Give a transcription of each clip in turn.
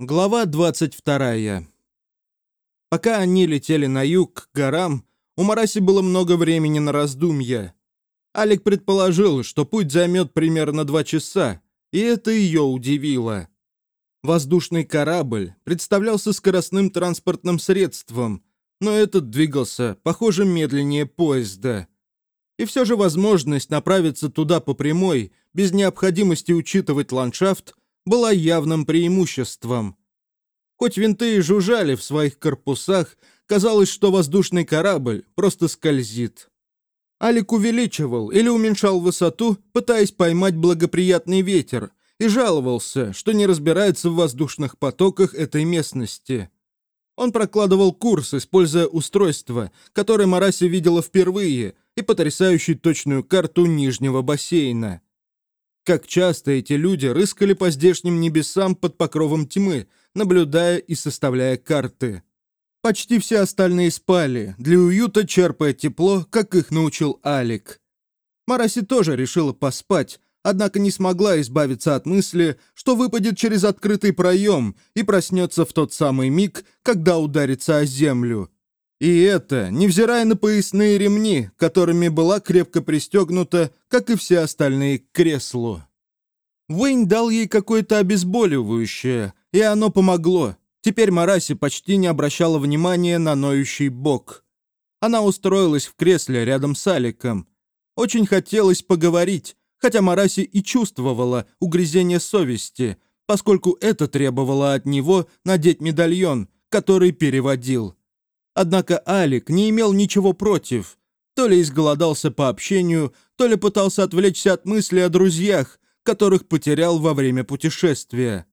Глава 22. Пока они летели на юг, к горам, у Мараси было много времени на раздумья. Алик предположил, что путь займет примерно два часа, и это ее удивило. Воздушный корабль представлялся скоростным транспортным средством, но этот двигался, похоже, медленнее поезда. И все же возможность направиться туда по прямой, без необходимости учитывать ландшафт, была явным преимуществом. Хоть винты и жужжали в своих корпусах, казалось, что воздушный корабль просто скользит. Алик увеличивал или уменьшал высоту, пытаясь поймать благоприятный ветер, и жаловался, что не разбирается в воздушных потоках этой местности. Он прокладывал курс, используя устройство, которое Мараси видела впервые, и потрясающую точную карту Нижнего бассейна. Как часто эти люди рыскали по здешним небесам под покровом тьмы, наблюдая и составляя карты. Почти все остальные спали, для уюта черпая тепло, как их научил Алик. Мараси тоже решила поспать, однако не смогла избавиться от мысли, что выпадет через открытый проем и проснется в тот самый миг, когда ударится о землю. И это, невзирая на поясные ремни, которыми была крепко пристегнута, как и все остальные, к креслу. Уэйн дал ей какое-то обезболивающее, и оно помогло. Теперь Мараси почти не обращала внимания на ноющий бок. Она устроилась в кресле рядом с Аликом. Очень хотелось поговорить, хотя Мараси и чувствовала угрызение совести, поскольку это требовало от него надеть медальон, который переводил. Однако Алик не имел ничего против. То ли изголодался по общению, то ли пытался отвлечься от мысли о друзьях, которых потерял во время путешествия.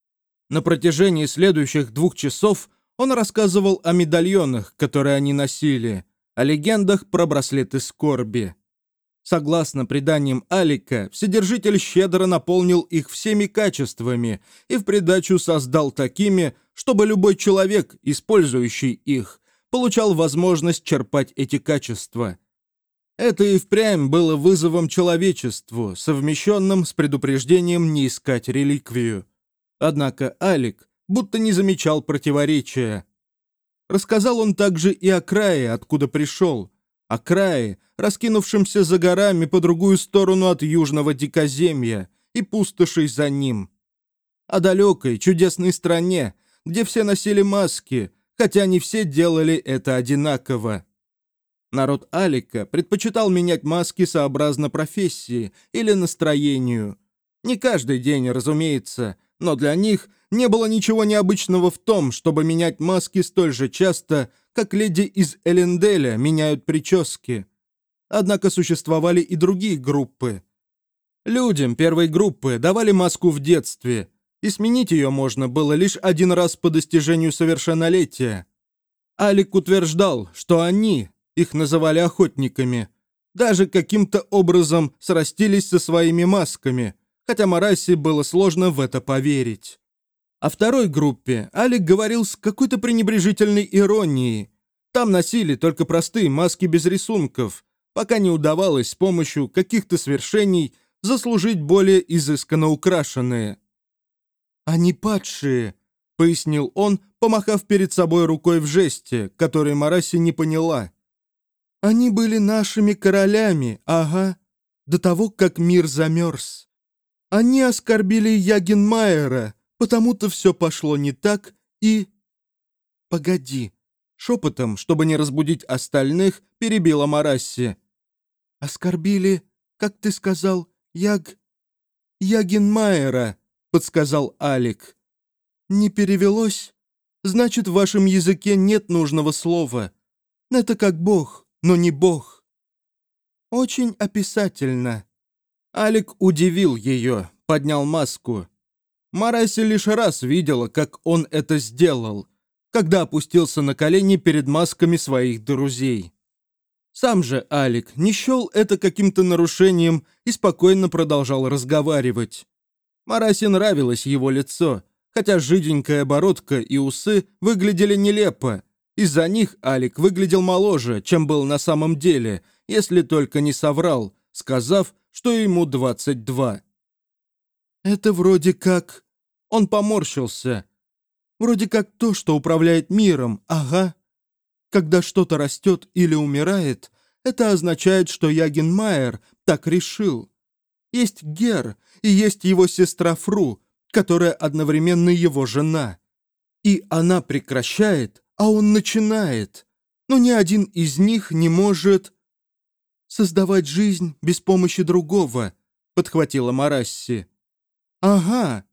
На протяжении следующих двух часов он рассказывал о медальонах, которые они носили, о легендах про браслеты скорби. Согласно преданиям Алика, Вседержитель щедро наполнил их всеми качествами и в придачу создал такими, чтобы любой человек, использующий их, получал возможность черпать эти качества. Это и впрямь было вызовом человечеству, совмещенным с предупреждением не искать реликвию. Однако Алик будто не замечал противоречия. Рассказал он также и о крае, откуда пришел, о крае, раскинувшемся за горами по другую сторону от южного дикоземья и пустошей за ним. О далекой, чудесной стране, где все носили маски, хотя не все делали это одинаково. Народ Алика предпочитал менять маски сообразно профессии или настроению. Не каждый день, разумеется, но для них не было ничего необычного в том, чтобы менять маски столь же часто, как леди из Эленделя меняют прически. Однако существовали и другие группы. Людям первой группы давали маску в детстве, и сменить ее можно было лишь один раз по достижению совершеннолетия. Алик утверждал, что они, их называли охотниками, даже каким-то образом срастились со своими масками, хотя Мараси было сложно в это поверить. О второй группе Алик говорил с какой-то пренебрежительной иронией. Там носили только простые маски без рисунков, пока не удавалось с помощью каких-то свершений заслужить более изысканно украшенные. «Они падшие», — пояснил он, помахав перед собой рукой в жесте, который Мараси не поняла. «Они были нашими королями, ага, до того, как мир замерз. Они оскорбили Ягенмайера, потому-то все пошло не так и...» «Погоди», — шепотом, чтобы не разбудить остальных, перебила Марасси. «Оскорбили, как ты сказал, Яг... Ягенмайера», подсказал Алик. «Не перевелось? Значит, в вашем языке нет нужного слова. Это как бог, но не бог». «Очень описательно». Алик удивил ее, поднял маску. Мараси лишь раз видела, как он это сделал, когда опустился на колени перед масками своих друзей. Сам же Алик не счел это каким-то нарушением и спокойно продолжал разговаривать. Марасе нравилось его лицо, хотя жиденькая бородка и усы выглядели нелепо. Из-за них Алик выглядел моложе, чем был на самом деле, если только не соврал, сказав, что ему 22. «Это вроде как...» Он поморщился. Вроде как то, что управляет миром, ага. Когда что-то растет или умирает, это означает, что Ягенмайер так решил. Есть Гер и есть его сестра Фру, которая одновременно его жена. И она прекращает, а он начинает. Но ни один из них не может... «Создавать жизнь без помощи другого», — подхватила Марасси. «Ага.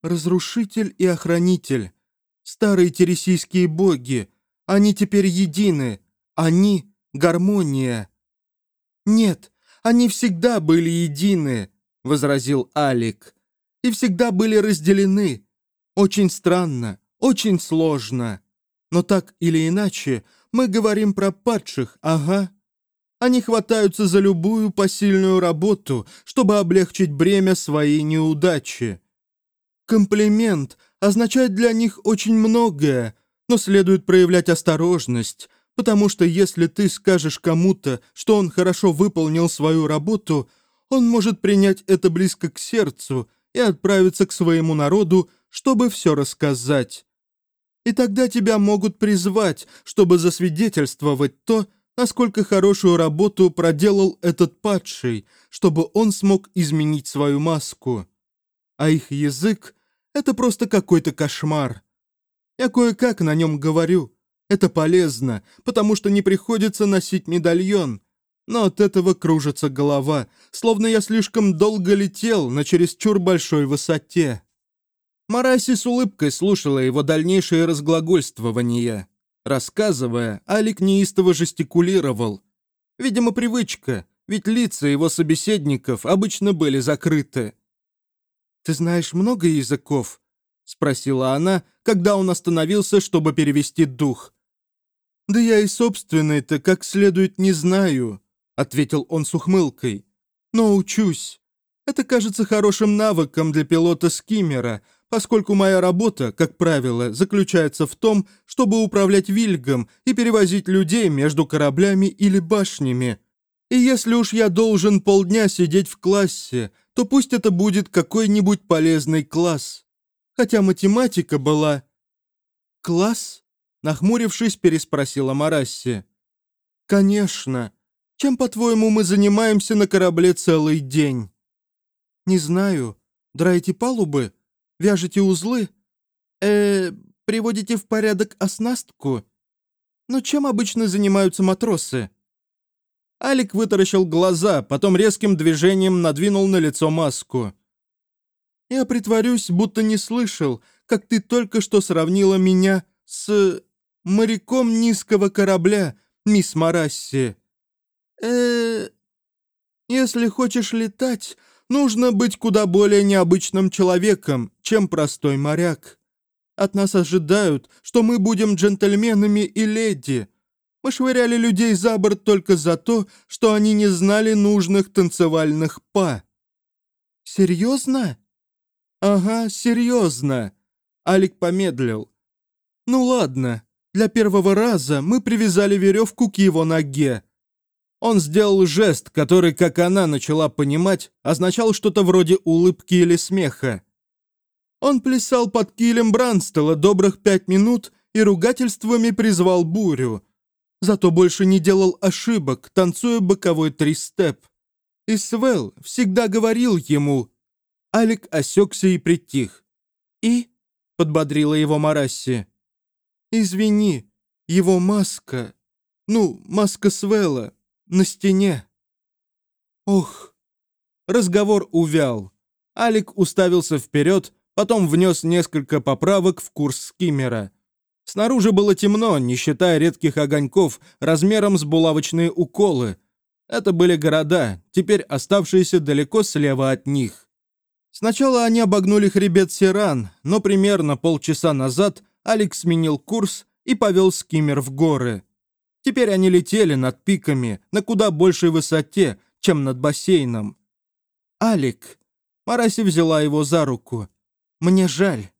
Разрушитель и охранитель. Старые тересийские боги. Они теперь едины. Они — гармония». «Нет, они всегда были едины», — возразил Алик. «И всегда были разделены. Очень странно, очень сложно. Но так или иначе, мы говорим про падших, ага. Они хватаются за любую посильную работу, чтобы облегчить бремя своей неудачи. Комплимент означает для них очень многое, но следует проявлять осторожность, потому что если ты скажешь кому-то, что он хорошо выполнил свою работу, он может принять это близко к сердцу и отправиться к своему народу, чтобы все рассказать. И тогда тебя могут призвать, чтобы засвидетельствовать то, насколько хорошую работу проделал этот падший, чтобы он смог изменить свою маску. А их язык — это просто какой-то кошмар. Я кое-как на нем говорю. Это полезно, потому что не приходится носить медальон. Но от этого кружится голова, словно я слишком долго летел на чересчур большой высоте. Мараси с улыбкой слушала его дальнейшее разглагольствование. Рассказывая, Алик неистово жестикулировал. Видимо, привычка, ведь лица его собеседников обычно были закрыты. «Ты знаешь много языков?» — спросила она, когда он остановился, чтобы перевести дух. «Да я и собственный-то как следует не знаю», — ответил он с ухмылкой. «Но учусь. Это кажется хорошим навыком для пилота-скиммера, поскольку моя работа, как правило, заключается в том, чтобы управлять вильгом и перевозить людей между кораблями или башнями. И если уж я должен полдня сидеть в классе, то пусть это будет какой-нибудь полезный класс. Хотя математика была... «Класс?» — нахмурившись, переспросила Марасси. «Конечно. Чем, по-твоему, мы занимаемся на корабле целый день?» «Не знаю. Драете палубы?» Вяжете узлы? э приводите в порядок оснастку? Но чем обычно занимаются матросы?» Алик вытаращил глаза, потом резким движением надвинул на лицо маску. «Я притворюсь, будто не слышал, как ты только что сравнила меня с... моряком низкого корабля, мисс Марасси. э Если хочешь летать, Нужно быть куда более необычным человеком, чем простой моряк. От нас ожидают, что мы будем джентльменами и леди. Мы швыряли людей за борт только за то, что они не знали нужных танцевальных па. Серьезно? Ага, серьезно. Алик помедлил. Ну ладно, для первого раза мы привязали веревку к его ноге. Он сделал жест, который, как она начала понимать, означал что-то вроде улыбки или смеха. Он плясал под килем Бранстела добрых пять минут и ругательствами призвал бурю. Зато больше не делал ошибок, танцуя боковой тристеп. И Свел всегда говорил ему... Алик осекся и притих. «И?» — подбодрила его Марасси. «Извини, его маска... Ну, маска Свела на стене. Ох. Разговор увял. Алик уставился вперед, потом внес несколько поправок в курс скиммера. Снаружи было темно, не считая редких огоньков размером с булавочные уколы. Это были города, теперь оставшиеся далеко слева от них. Сначала они обогнули хребет Сиран, но примерно полчаса назад Алекс сменил курс и повел скиммер в горы. Теперь они летели над пиками на куда большей высоте, чем над бассейном. «Алик!» Мараси взяла его за руку. «Мне жаль».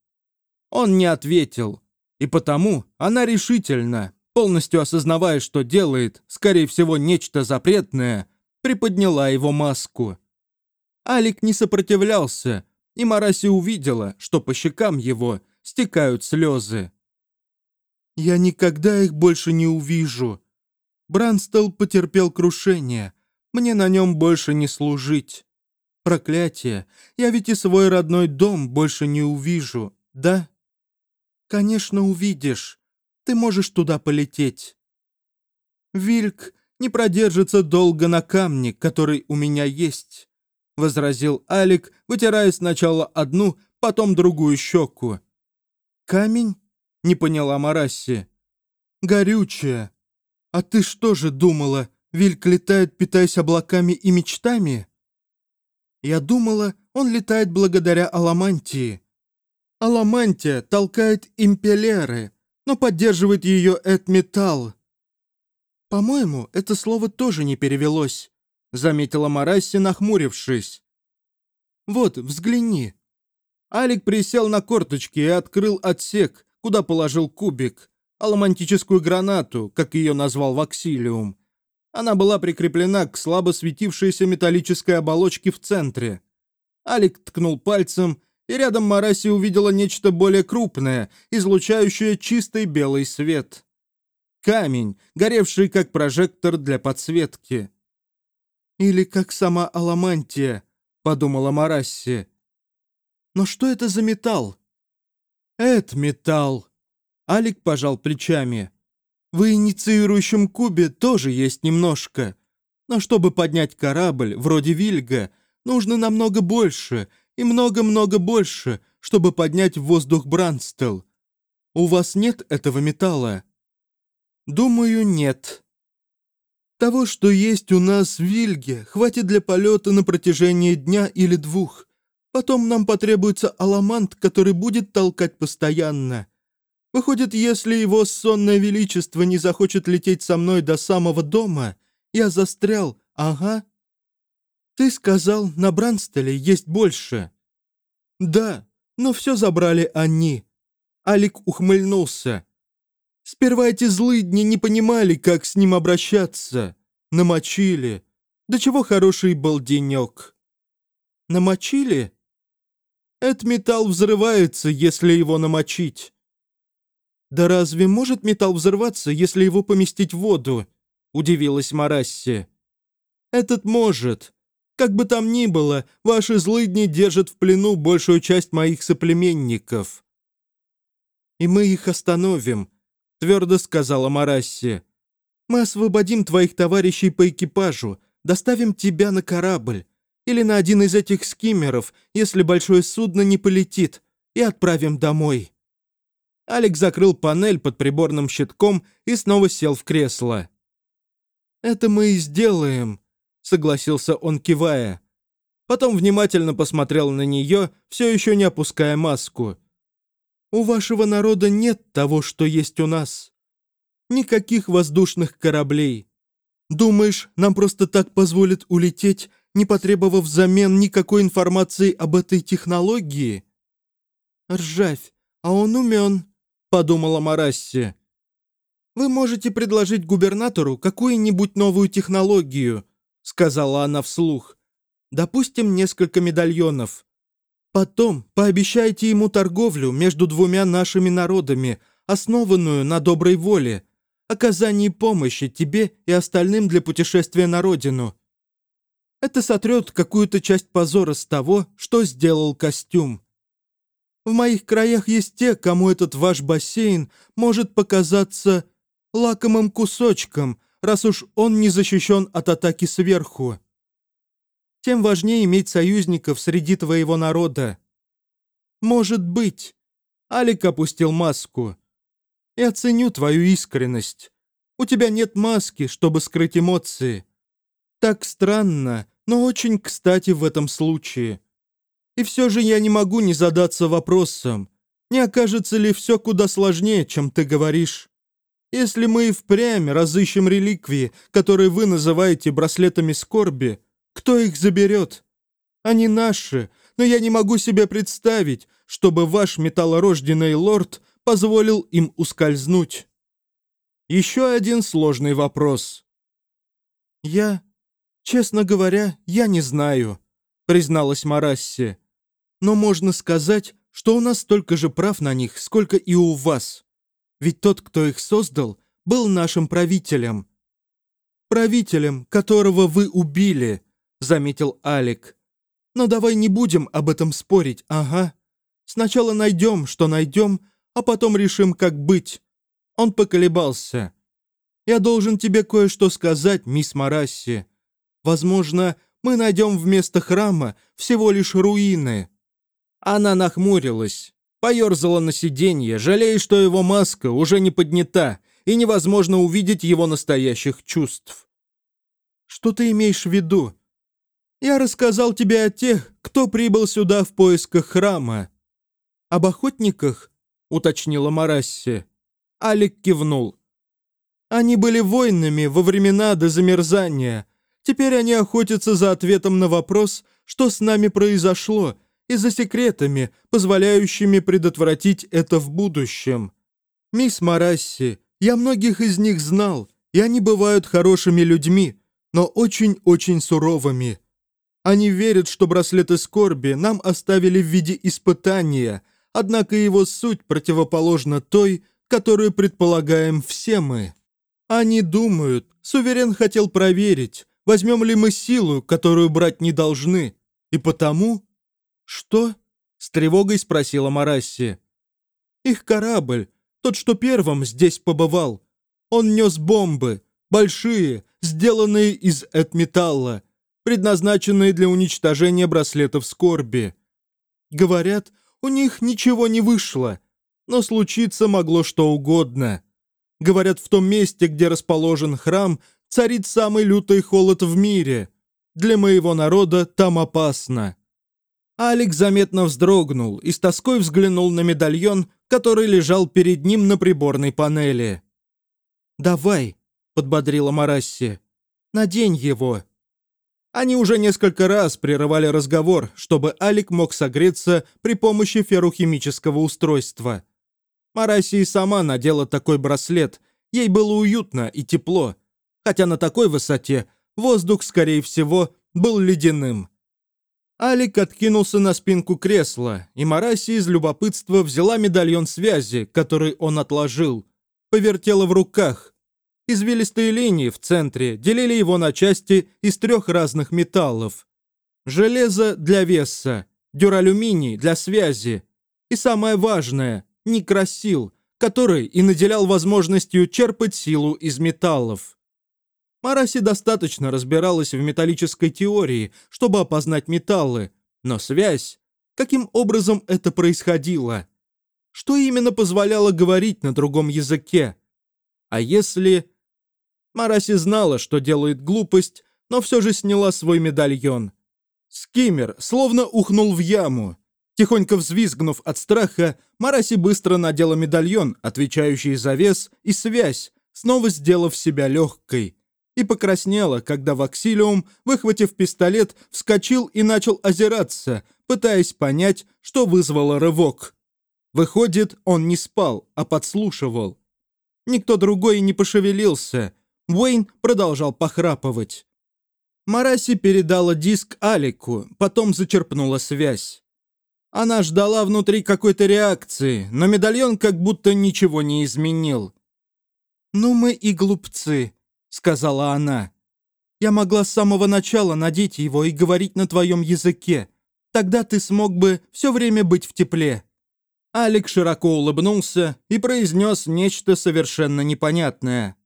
Он не ответил. И потому она решительно, полностью осознавая, что делает, скорее всего, нечто запретное, приподняла его маску. Алик не сопротивлялся, и Мараси увидела, что по щекам его стекают слезы. «Я никогда их больше не увижу. Бранстел потерпел крушение. Мне на нем больше не служить. Проклятие, я ведь и свой родной дом больше не увижу, да?» «Конечно, увидишь. Ты можешь туда полететь». «Вильк не продержится долго на камне, который у меня есть», — возразил Алик, вытирая сначала одну, потом другую щеку. «Камень?» — не поняла Марасси. «Горючее. А ты что же думала, Вильк летает, питаясь облаками и мечтами?» «Я думала, он летает благодаря Аламантии. Аламантия толкает импеллеры, но поддерживает ее Эдметалл. «По-моему, это слово тоже не перевелось», — заметила Марасси, нахмурившись. «Вот, взгляни». Алик присел на корточки и открыл отсек, куда положил кубик, аламантическую гранату, как ее назвал Ваксилиум. Она была прикреплена к слабо светившейся металлической оболочке в центре. Алик ткнул пальцем, и рядом Мараси увидела нечто более крупное, излучающее чистый белый свет. Камень, горевший как прожектор для подсветки. «Или как сама Аламантия», — подумала Марасси. «Но что это за металл?» «Это металл», — Алик пожал плечами. «В инициирующем кубе тоже есть немножко. Но чтобы поднять корабль, вроде Вильга, нужно намного больше — и много-много больше, чтобы поднять в воздух Бранстел. У вас нет этого металла?» «Думаю, нет». «Того, что есть у нас в Вильге, хватит для полета на протяжении дня или двух. Потом нам потребуется аламант, который будет толкать постоянно. Выходит, если его сонное величество не захочет лететь со мной до самого дома, я застрял, ага, «Ты сказал, на Бранстеле есть больше». «Да, но все забрали они». Алик ухмыльнулся. «Сперва эти злыдни не понимали, как с ним обращаться. Намочили. Да чего хороший был денек». «Намочили?» «Этот металл взрывается, если его намочить». «Да разве может металл взорваться, если его поместить в воду?» — удивилась Марасси. «Этот может, как бы там ни было, ваши злыдни держат в плену большую часть моих соплеменников». «И мы их остановим», — твердо сказала Марасси. «Мы освободим твоих товарищей по экипажу, доставим тебя на корабль или на один из этих скиммеров, если большое судно не полетит, и отправим домой». Алекс закрыл панель под приборным щитком и снова сел в кресло. «Это мы и сделаем», — согласился он, кивая. Потом внимательно посмотрел на нее, все еще не опуская маску. «У вашего народа нет того, что есть у нас. Никаких воздушных кораблей. Думаешь, нам просто так позволят улететь, не потребовав взамен никакой информации об этой технологии?» «Ржавь, а он умен», — подумала Марасси. «Вы можете предложить губернатору какую-нибудь новую технологию», — сказала она вслух. «Допустим, несколько медальонов. Потом пообещайте ему торговлю между двумя нашими народами, основанную на доброй воле, оказании помощи тебе и остальным для путешествия на родину. Это сотрет какую-то часть позора с того, что сделал костюм. В моих краях есть те, кому этот ваш бассейн может показаться лакомым кусочком — раз уж он не защищен от атаки сверху. Тем важнее иметь союзников среди твоего народа. Может быть. Алик опустил маску. Я ценю твою искренность. У тебя нет маски, чтобы скрыть эмоции. Так странно, но очень кстати в этом случае. И все же я не могу не задаться вопросом, не окажется ли все куда сложнее, чем ты говоришь. Если мы и впрямь разыщем реликвии, которые вы называете браслетами скорби, кто их заберет? Они наши, но я не могу себе представить, чтобы ваш металлорожденный лорд позволил им ускользнуть. Еще один сложный вопрос. Я, честно говоря, я не знаю, призналась Марасси. Но можно сказать, что у нас столько же прав на них, сколько и у вас. Ведь тот, кто их создал, был нашим правителем». «Правителем, которого вы убили», — заметил Алик. «Но давай не будем об этом спорить, ага. Сначала найдем, что найдем, а потом решим, как быть». Он поколебался. «Я должен тебе кое-что сказать, мисс Марасси. Возможно, мы найдем вместо храма всего лишь руины». Она нахмурилась, поерзала на сиденье, жалея, что его маска уже не поднята, и невозможно увидеть его настоящих чувств. «Что ты имеешь в виду?» «Я рассказал тебе о тех, кто прибыл сюда в поисках храма». «Об охотниках?» — уточнила Марасси. Алик кивнул. «Они были воинами во времена до замерзания. Теперь они охотятся за ответом на вопрос, что с нами произошло, и за секретами, позволяющими предотвратить это в будущем. Мисс Марасси, я многих из них знал, и они бывают хорошими людьми, но очень-очень суровыми. Они верят, что браслеты скорби нам оставили в виде испытания, однако его суть противоположна той, которую предполагаем все мы. Они думают, суверен хотел проверить, возьмем ли мы силу, которую брать не должны, и потому... «Что?» — с тревогой спросила Марасси. «Их корабль, тот, что первым здесь побывал. Он нес бомбы, большие, сделанные из этметалла, предназначенные для уничтожения браслетов скорби. Говорят, у них ничего не вышло, но случиться могло что угодно. Говорят, в том месте, где расположен храм, царит самый лютый холод в мире. Для моего народа там опасно». Алекс заметно вздрогнул и с тоской взглянул на медальон, который лежал перед ним на приборной панели. «Давай», — подбодрила Марасси. «Надень его». Они уже несколько раз прерывали разговор, чтобы Алик мог согреться при помощи феррохимического устройства. Марасси и сама надела такой браслет. Ей было уютно и тепло. Хотя на такой высоте воздух, скорее всего, был ледяным. Алик откинулся на спинку кресла, и Мараси из любопытства взяла медальон связи, который он отложил, повертела в руках, Извилистые линии в центре делили его на части из трех разных металлов. Железо для веса, дюралюминий для связи и самое важное – никросил, который и наделял возможностью черпать силу из металлов. Мараси достаточно разбиралась в металлической теории, чтобы опознать металлы, но связь, каким образом это происходило? Что именно позволяло говорить на другом языке? А если Мараси знала, что делает глупость, но все же сняла свой медальон. Скиммер словно ухнул в яму. Тихонько взвизгнув от страха, Мараси быстро надела медальон, отвечающий за вес и связь, снова сделав себя легкой. И покраснела, когда Ваксилиум, выхватив пистолет, вскочил и начал озираться, пытаясь понять, что вызвало рывок. Выходит, он не спал, а подслушивал. Никто другой не пошевелился, Уэйн продолжал похрапывать. Мараси передала диск Алику, потом зачерпнула связь. Она ждала внутри какой-то реакции, но медальон как будто ничего не изменил. «Ну мы и глупцы», — сказала она. «Я могла с самого начала надеть его и говорить на твоем языке. Тогда ты смог бы все время быть в тепле». Алик широко улыбнулся и произнес нечто совершенно непонятное.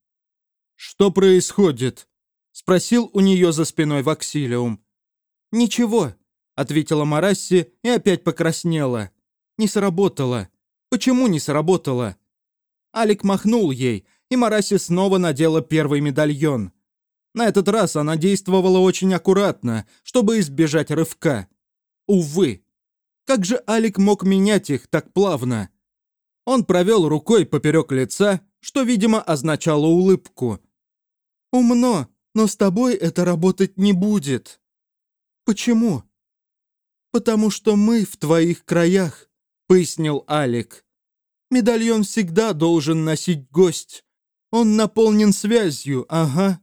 «Что происходит?» — спросил у нее за спиной Ваксилиум. «Ничего», — ответила Марасси и опять покраснела. «Не сработало. Почему не сработало?» Алик махнул ей, и Марасси снова надела первый медальон. На этот раз она действовала очень аккуратно, чтобы избежать рывка. Увы. Как же Алик мог менять их так плавно? Он провел рукой поперек лица, что, видимо, означало улыбку. «Умно, но с тобой это работать не будет». «Почему?» «Потому что мы в твоих краях», — пояснил Алик. «Медальон всегда должен носить гость. Он наполнен связью, ага.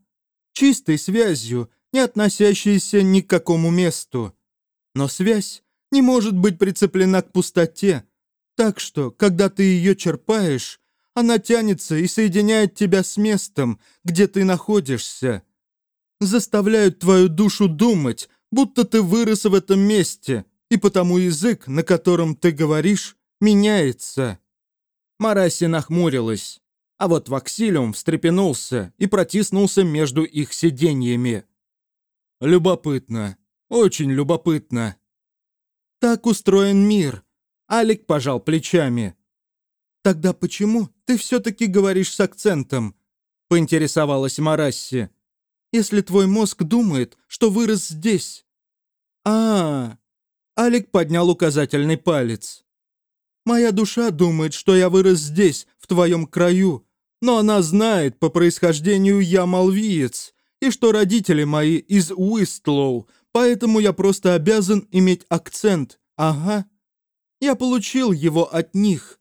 Чистой связью, не относящейся ни к какому месту. Но связь не может быть прицеплена к пустоте. Так что, когда ты ее черпаешь, она тянется и соединяет тебя с местом, где ты находишься. Заставляют твою душу думать, будто ты вырос в этом месте, и потому язык, на котором ты говоришь, меняется». Мараси нахмурилась, а вот Ваксилиум встрепенулся и протиснулся между их сиденьями. «Любопытно, очень любопытно». «Так устроен мир», — Алик пожал плечами. «Тогда почему ты все-таки говоришь с акцентом?» — поинтересовалась Марасси. «Если твой мозг думает, что вырос здесь». А, -а, а Алик поднял указательный палец. «Моя душа думает, что я вырос здесь, в твоем краю, но она знает, по происхождению я малвиец, и что родители мои из Уистлоу, поэтому я просто обязан иметь акцент, ага. Я получил его от них.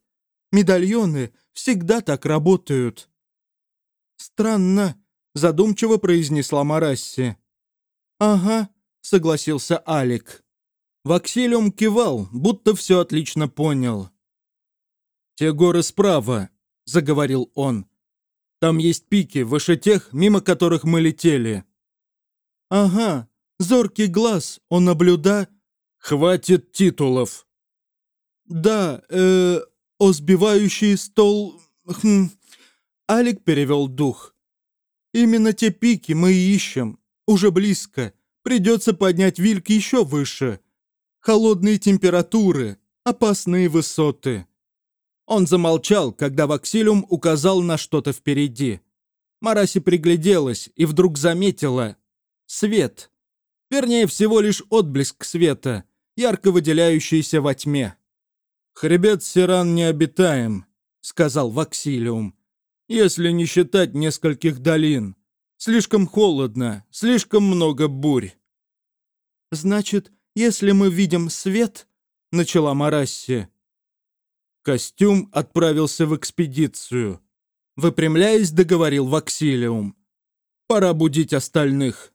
Медальоны всегда так работают». «Странно», — задумчиво произнесла Марасси. «Ага», — согласился Алик. Ваксилиум кивал, будто все отлично понял. «Те горы справа», — заговорил он. «Там есть пики, выше тех, мимо которых мы летели». «Ага, зоркий глаз, он наблюда...» «Хватит титулов!» «Да, э, о сбивающий стол...» хм. Алик перевел дух. «Именно те пики мы и ищем. Уже близко. Придется поднять вильк еще выше. Холодные температуры, опасные высоты». Он замолчал, когда Ваксилиум указал на что-то впереди. Мараси пригляделась и вдруг заметила свет. Вернее, всего лишь отблеск света, ярко выделяющийся во тьме. «Хребет Сиран необитаем», — сказал Ваксилиум. «Если не считать нескольких долин. Слишком холодно, слишком много бурь». «Значит, если мы видим свет», — начала Марасси. Костюм отправился в экспедицию. Выпрямляясь, договорил Ваксилиум. «Пора будить остальных».